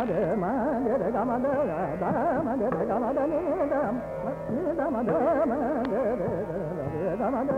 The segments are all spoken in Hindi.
గమద మగర గమద గమద గమద నిదమ నిదమ గమద గమద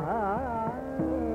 Ah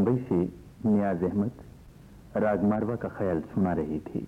बंबई से नियाज अहमद राजमारवा का ख्याल सुना रही थी।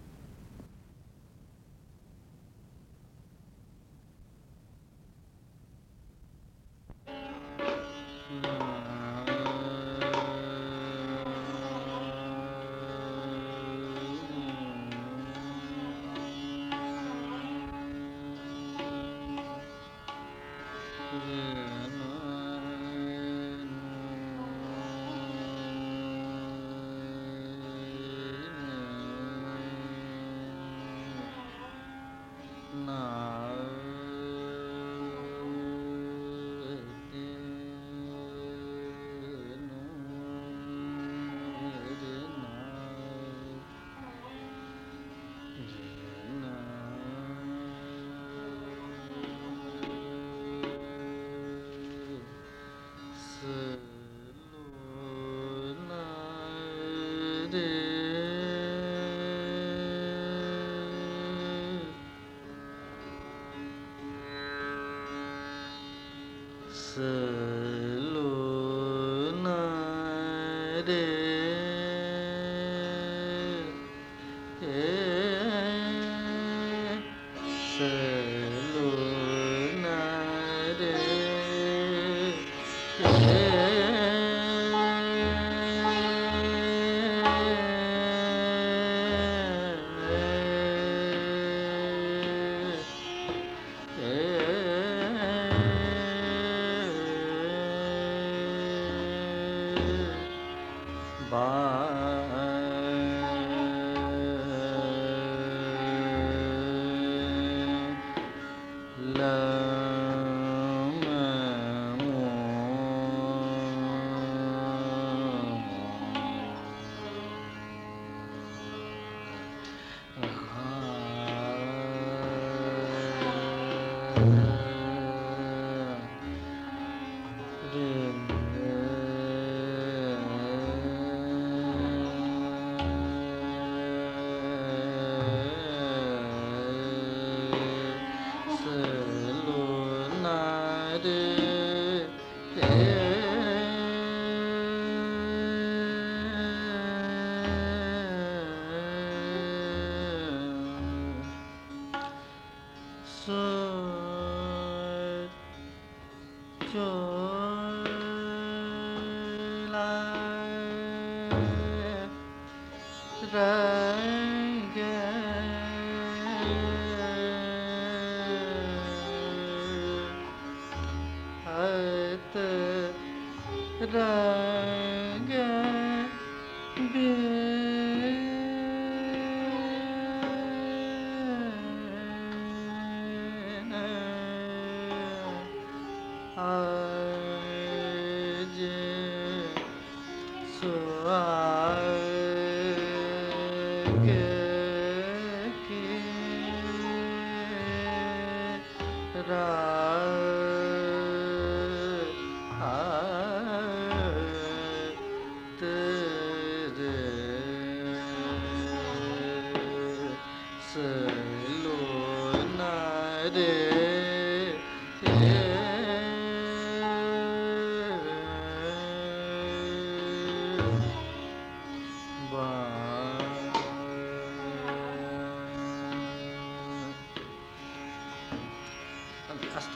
Hmm.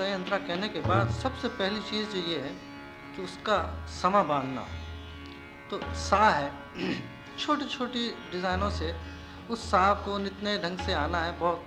यंत्रा कहने के बाद सबसे पहली चीज़ जो ये है कि उसका समा बांधना। तो सा है छोटी छोटी डिज़ाइनों से उस सा को नितने ढंग से आना है, बहुत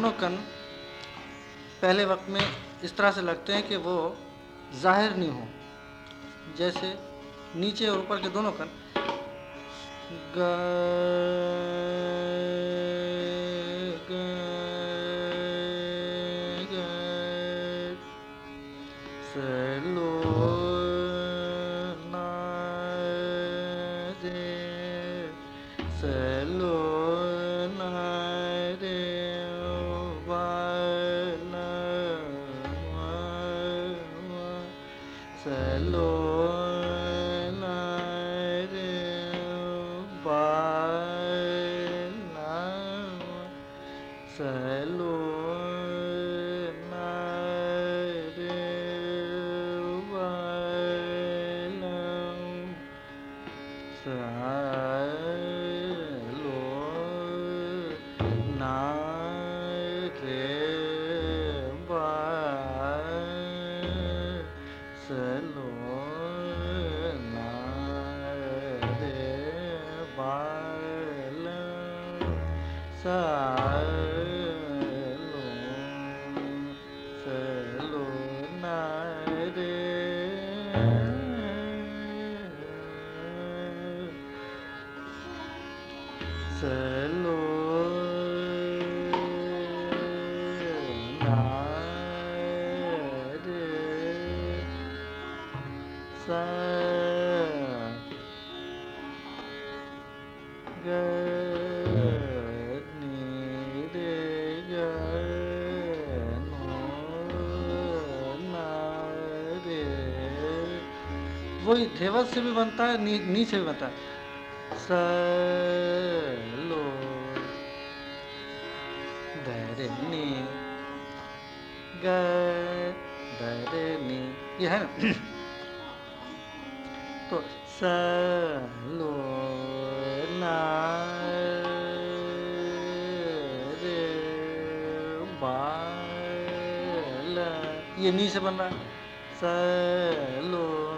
दोनों कन पहले वक्त में इस तरह से लगते हैं कि वो ज़ाहिर नहीं हो। जैसे नीचे और ऊपर के दोनों कन वही धेवत से भी बनता है नी, नीचे भी बनता है। सलो लो धरे नी गरे नी ये है ना? तो सलो ये नी से बन रहा है। सलो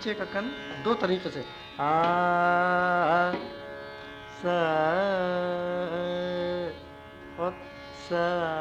पीछे का कन दो तरीके से। आ सा और सा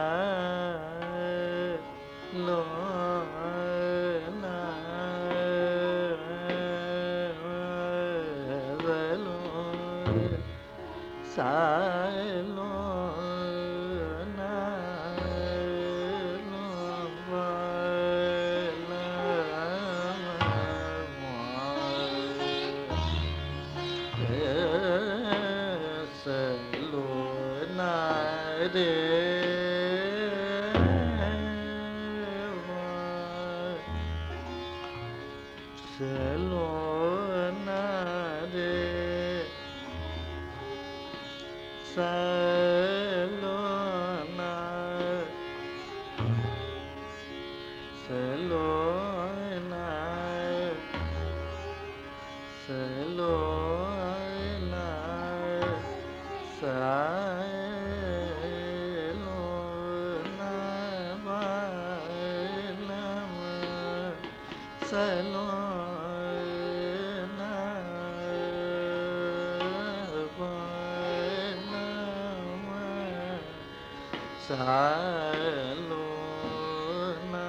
सालो ना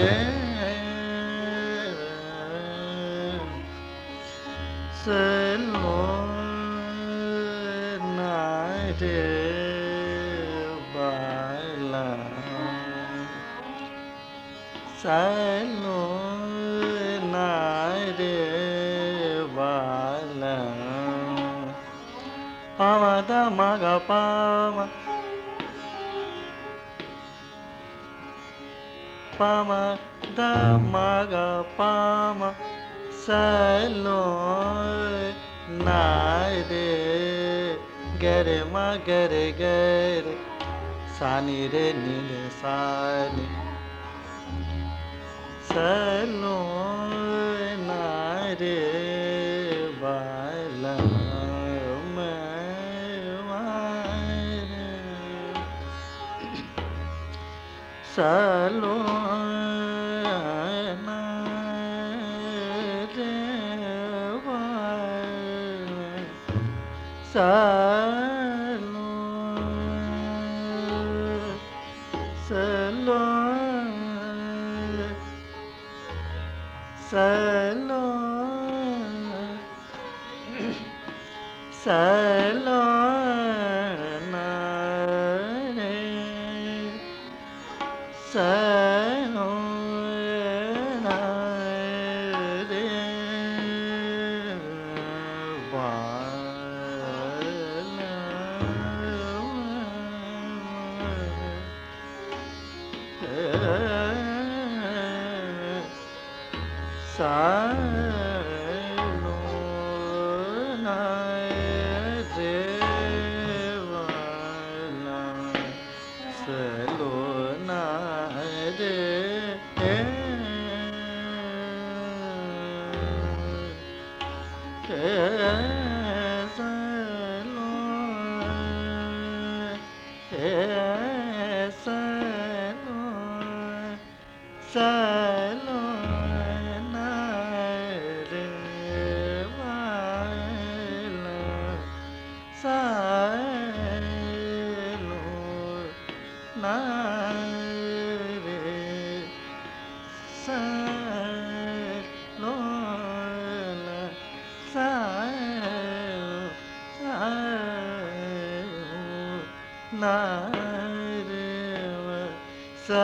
Yeah. Pama salo nai re gere ma gere gere sani re ni re sani salo nai re baila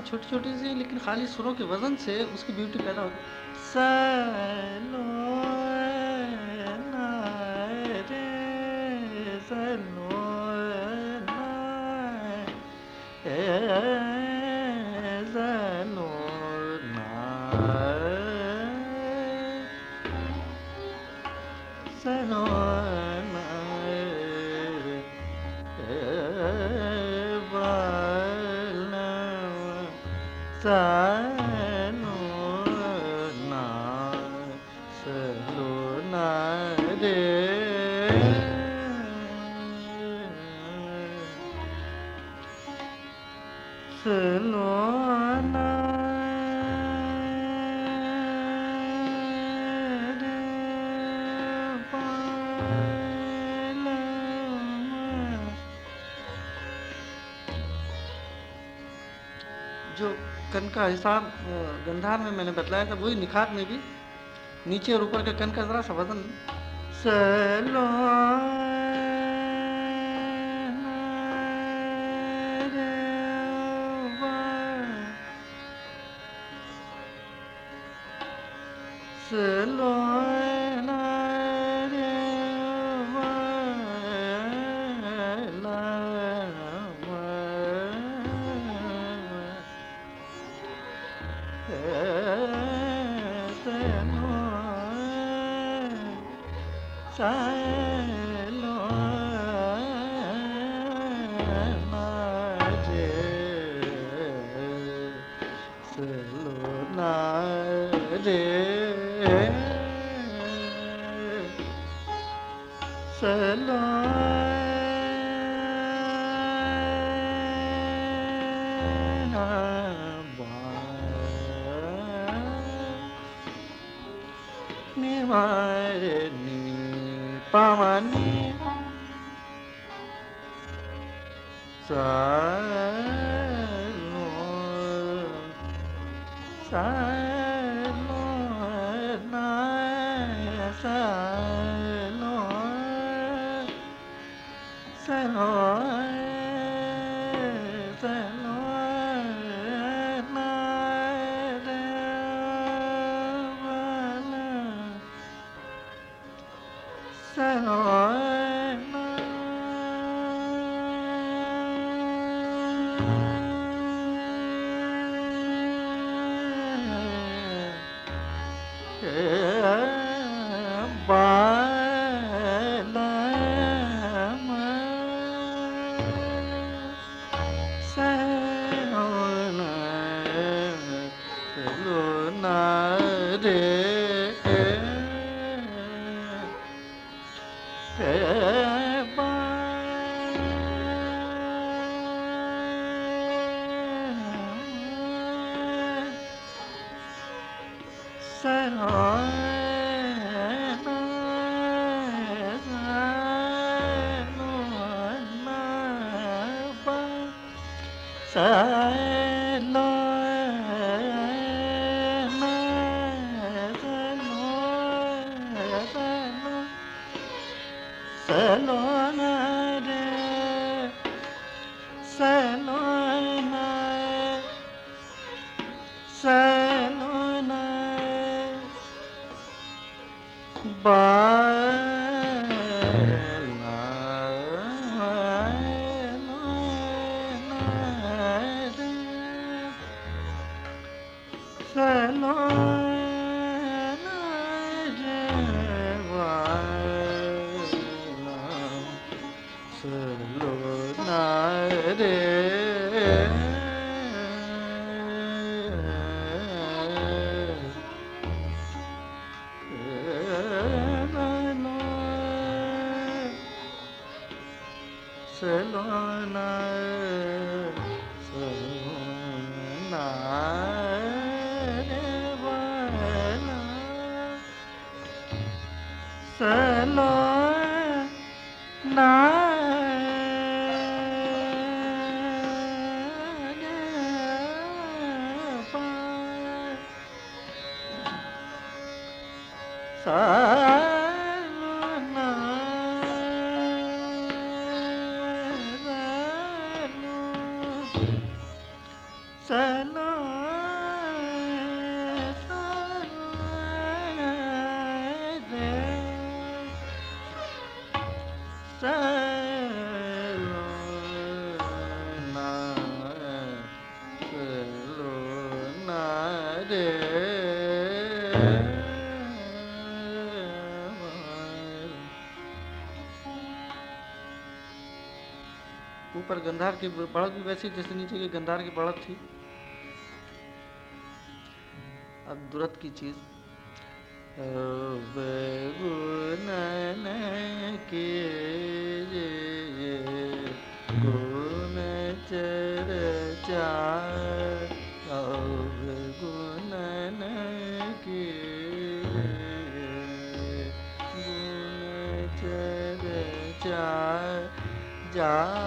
छोटी छोटी सी लेकिन खाली सुरों के वज़न से उसकी ब्यूटी पैदा होती सलो कन का हिसाब गंधार में मैंने बतलाया था, वही निखात में भी। नीचे और ऊपर के कन का जरा सा वज़न। सलो selam ni mare ni pamani sa ऊपर गंधार की बढ़त भी वैसी जैसे नीचे की गंधार की बढ़त थी। अब दुरत की चीज़। के गुण चर्चा गुणन के गुण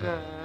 Good.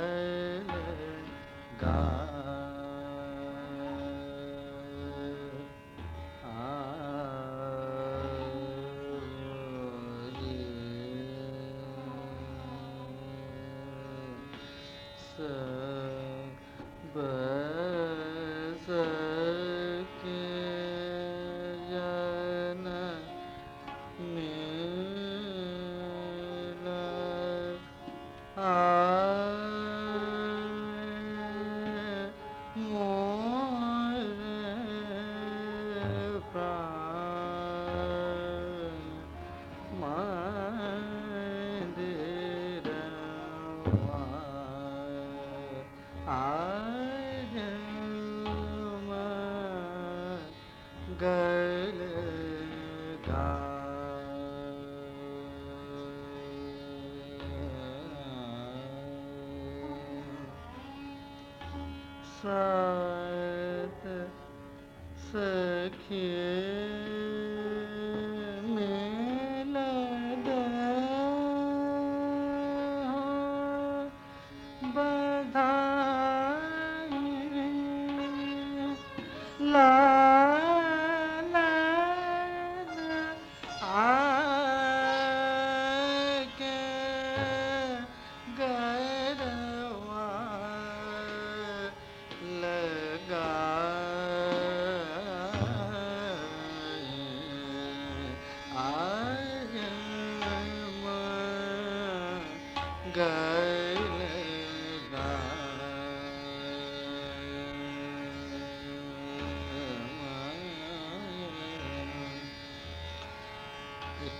uh,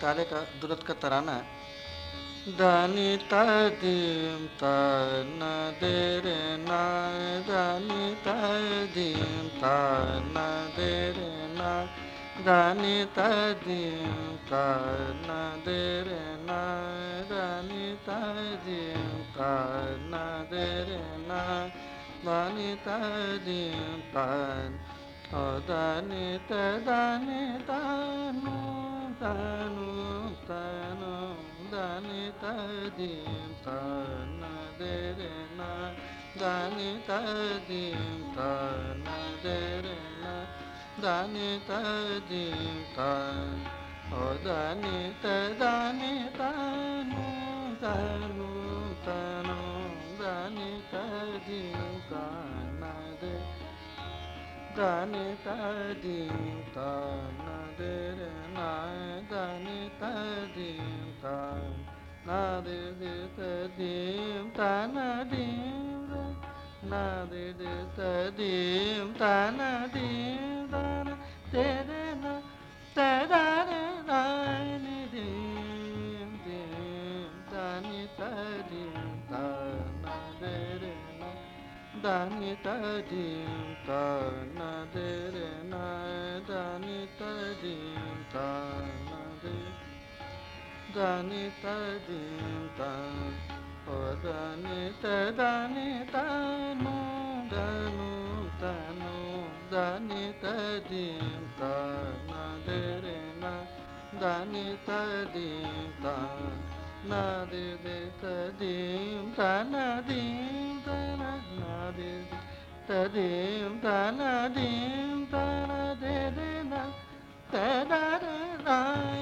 तारे का दुरत का तराना है। दानी तदीम तना दे रे ना दानी तदीम तना दे रे ना दानी तदीम तना दे ना दानी तदीम तना दे ना दानी तदीम तना दानी तानू तदीं तन दे रे ना दानि तदीं तन दे रे ना दानि तदीं तन ओ दानि तदानि तानु तानु तानु दानि तदीं तन दे दानि तदीं तन दे रे na da ni ta dim ta na de de ta dim ta na dim na de de ta ta na ta na de de na da ni ta ni ta நதிடுததீம் தனதீம் நதிடுததீம் தனதீம் தன தெரன ததரனிதீம் தீம் தனி ததீம் தனதெரன தனி ததீம் தனதெரன தனி ததீம் தன దని తదింత ఓ దని తదని తను ధను తను దని తదింత నదిరిన దని తదింత నది తదిం తనదీం తన నది తదిం తనదీం తన దే తన దే రాయ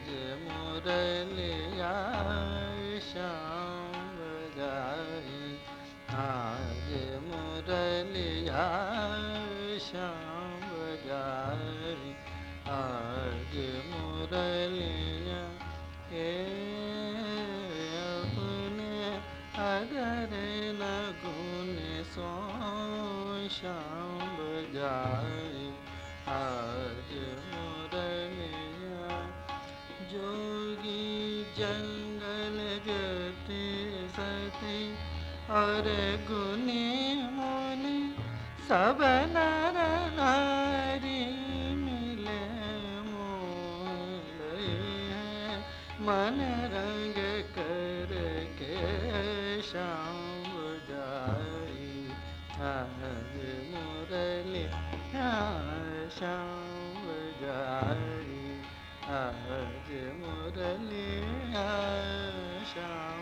मुरलिया श्याम बजाए आज मुरलिया श्याम बजाए आज मुरलिया अगर न सो श्याम आज और गुनी मुनि सब नर नारी मिले मन रंग कर के शाम जाई आज मुरली शाम जाई। आज मुरली शाम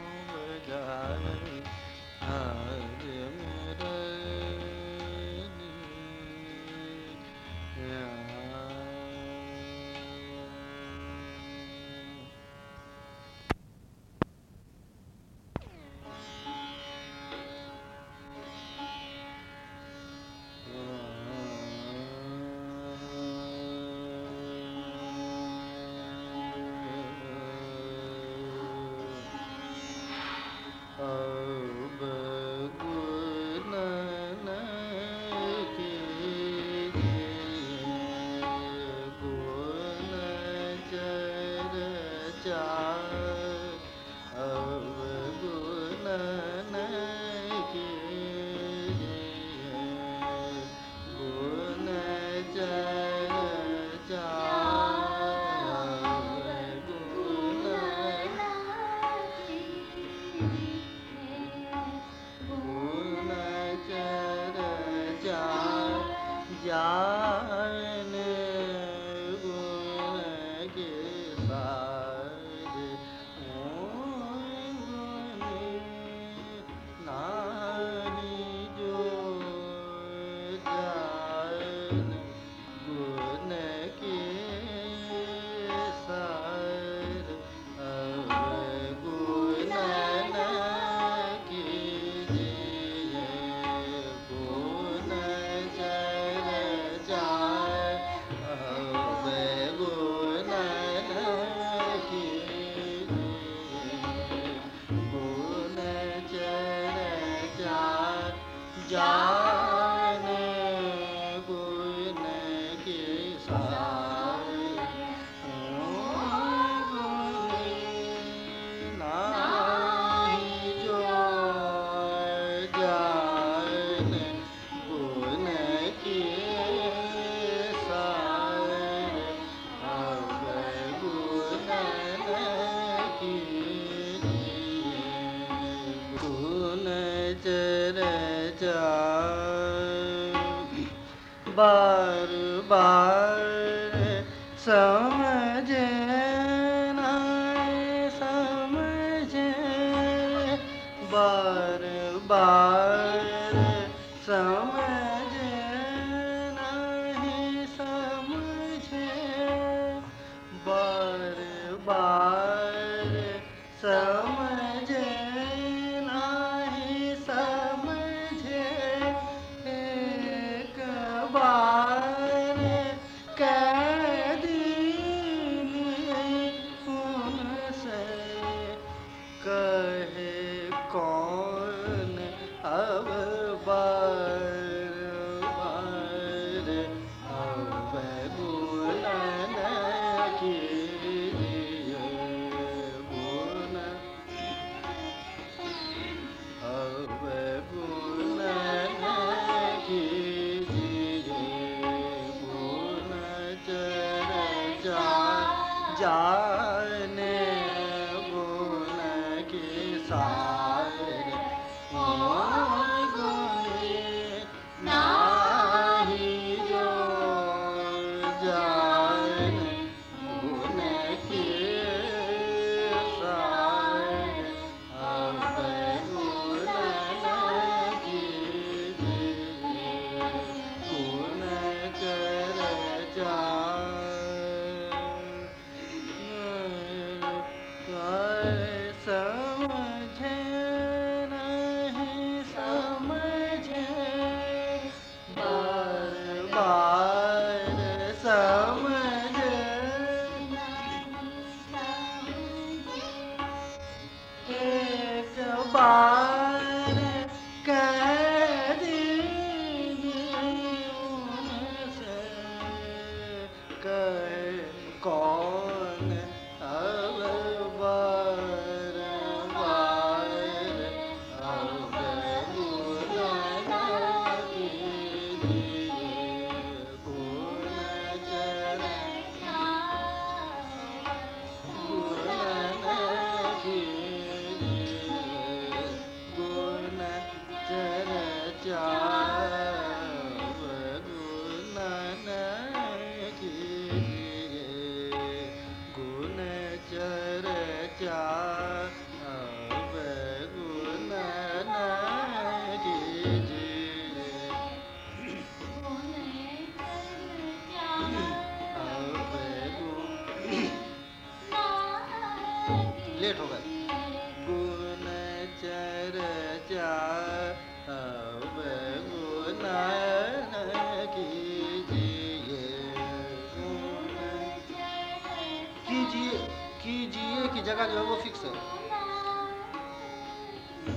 जगह जो है वो फिक्स है।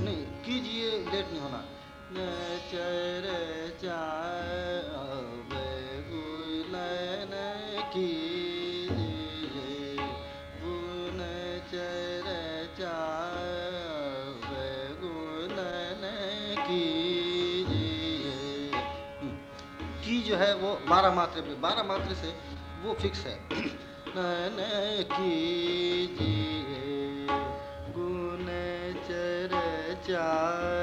नहीं, कीजिए लेट नहीं होना। चर हम्म, जो है वो बारह मात्रे पे, बारह मात्रे से वो फिक्स है। की जी Yeah.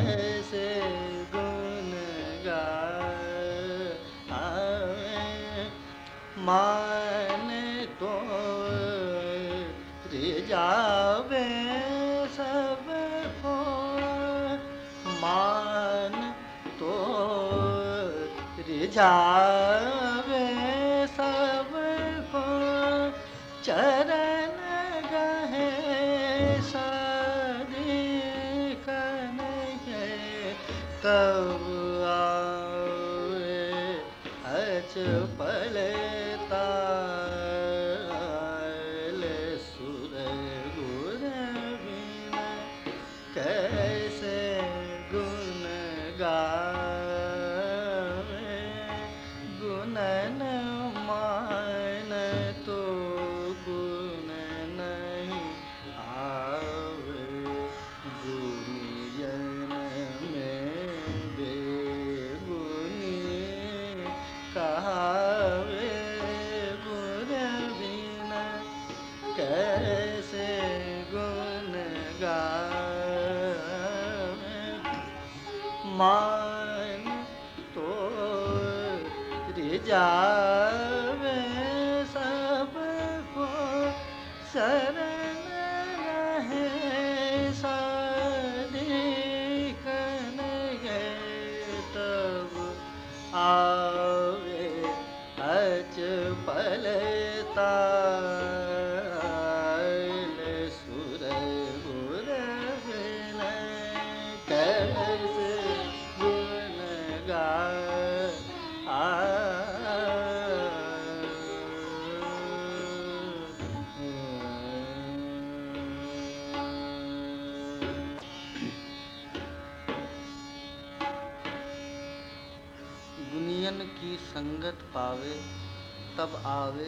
है।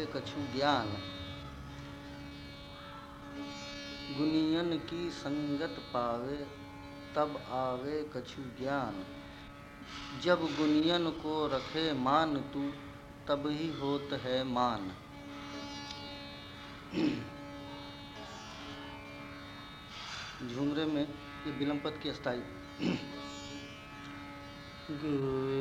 कछु ज्ञान। गुनियन की संगत पावे, तब आवे कछु ज्ञान। जब गुनियन को रखे मान तू, तब ही होत है मान। झुमरे में ये विलंपत की गुनिया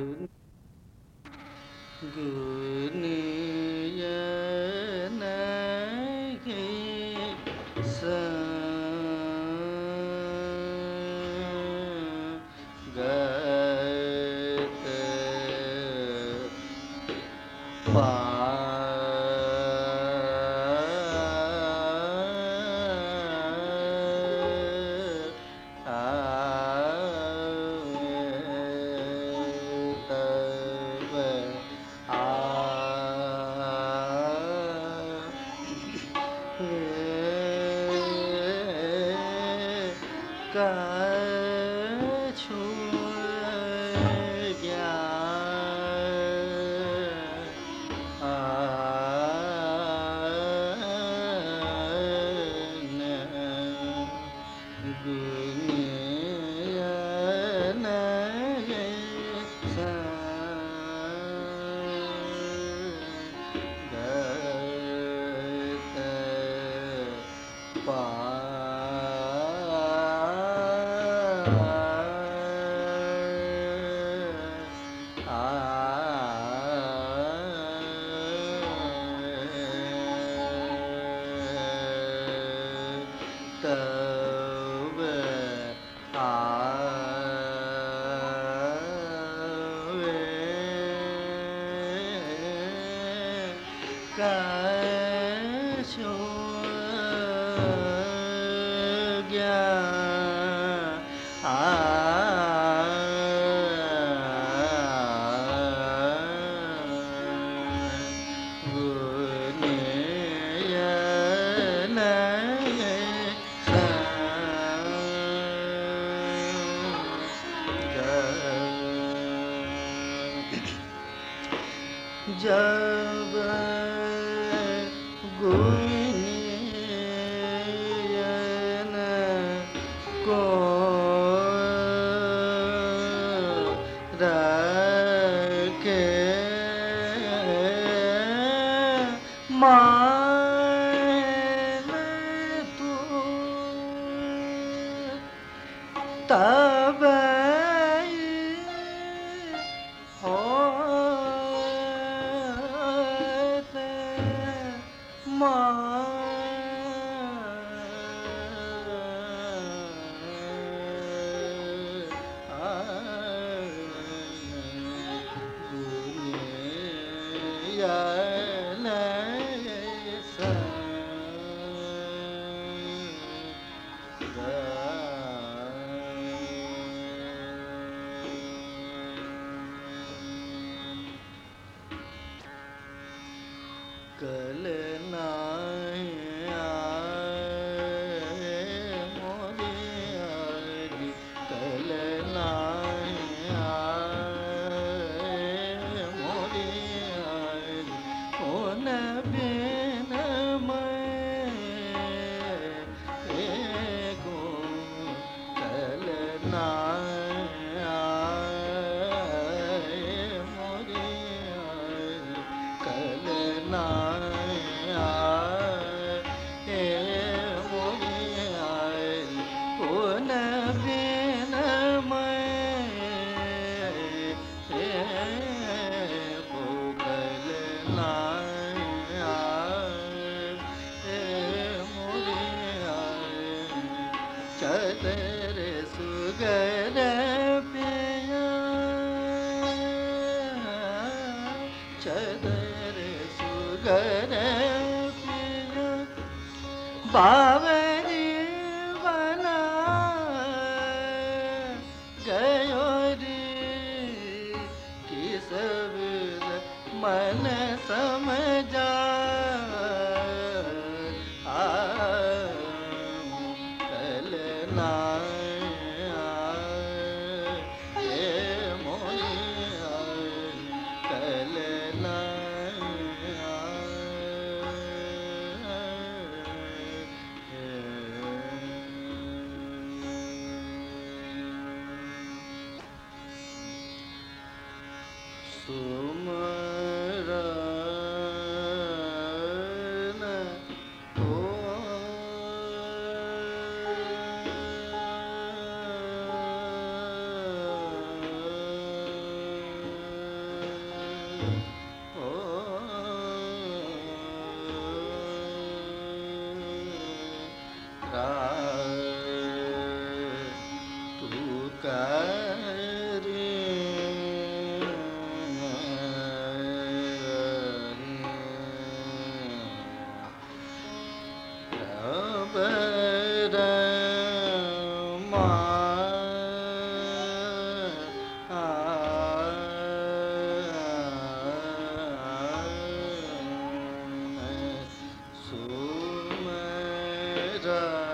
uh,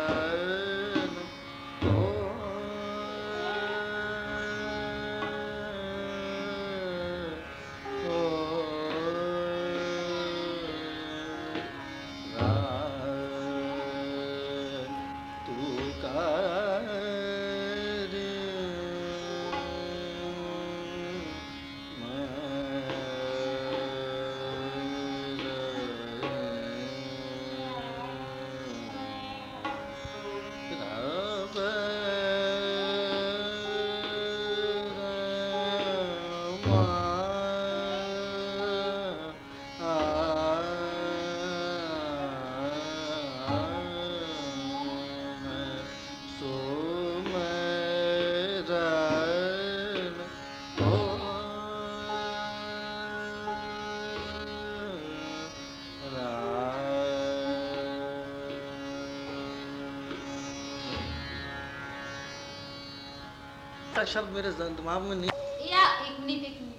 शब्द मेरे दिमाग में नहीं या एक मिनट एक मिनिट।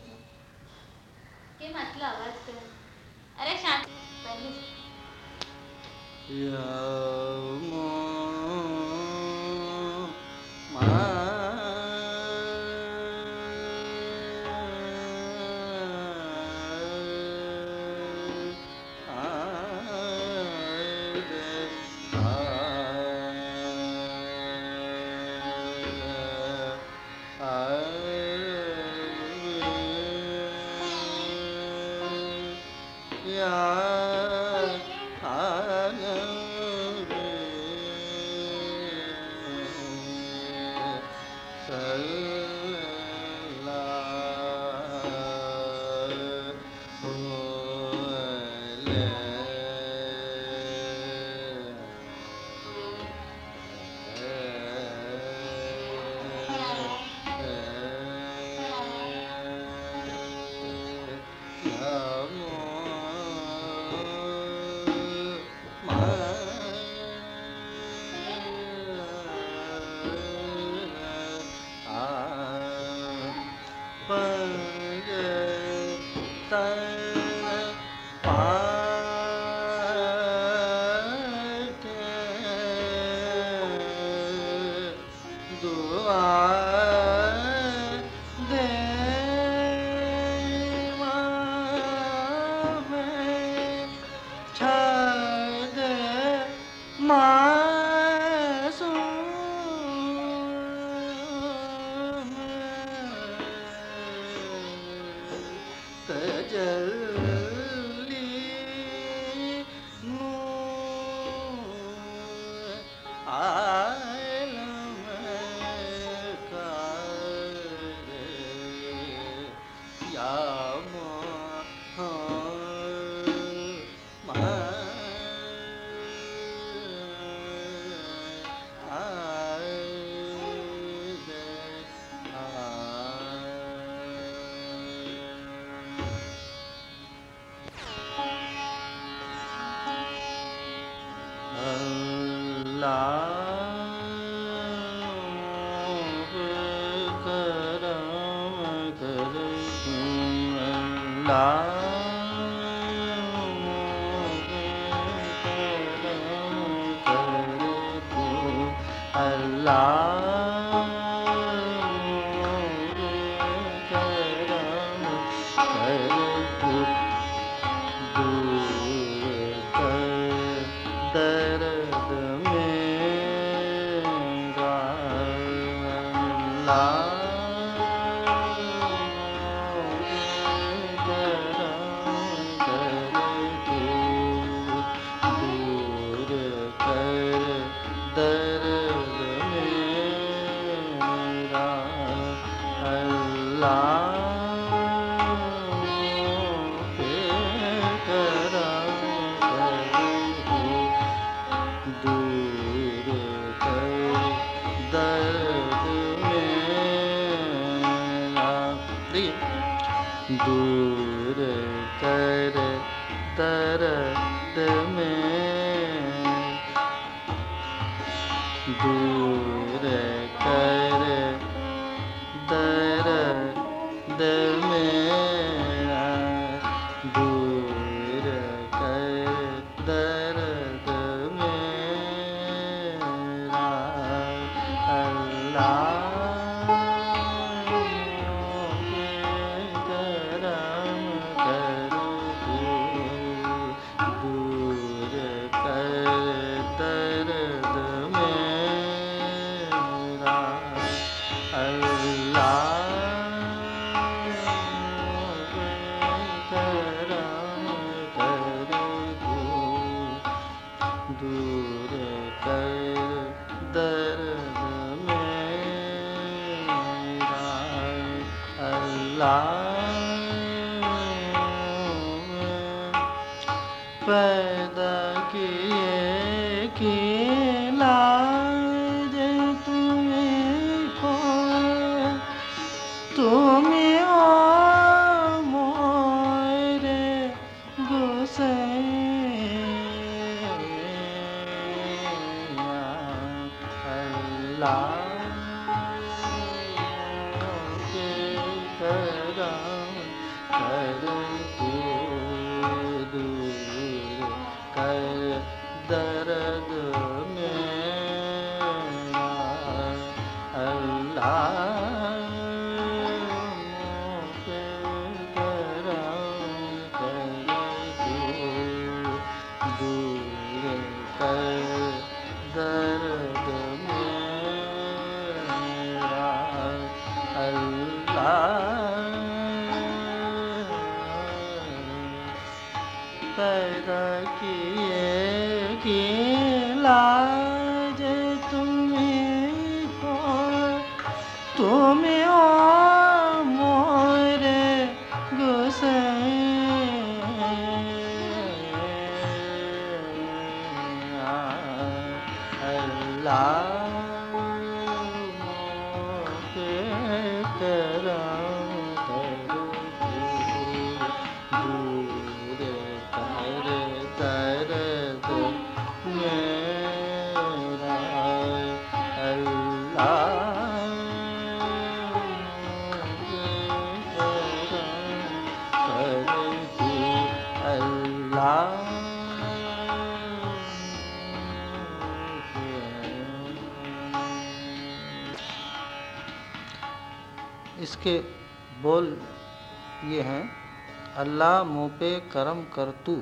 पे करम कर तू।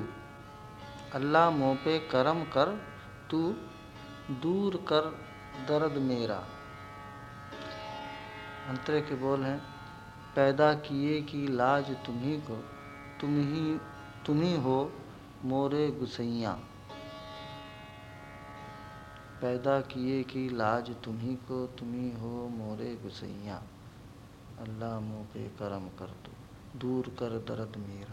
अल्लाह मुँह पे करम कर तू। दूर कर दर्द मेरा। अंतरे के बोल हैं, पैदा किए की लाज तुम्ही को तुम ही तुम ही हो मोरे गुसैया। पैदा किए की लाज तुम्ही को तुम ही हो मोरे गुसैया। अल्लाह मुँह पे करम कर दो दूर कर दर्द मेरा।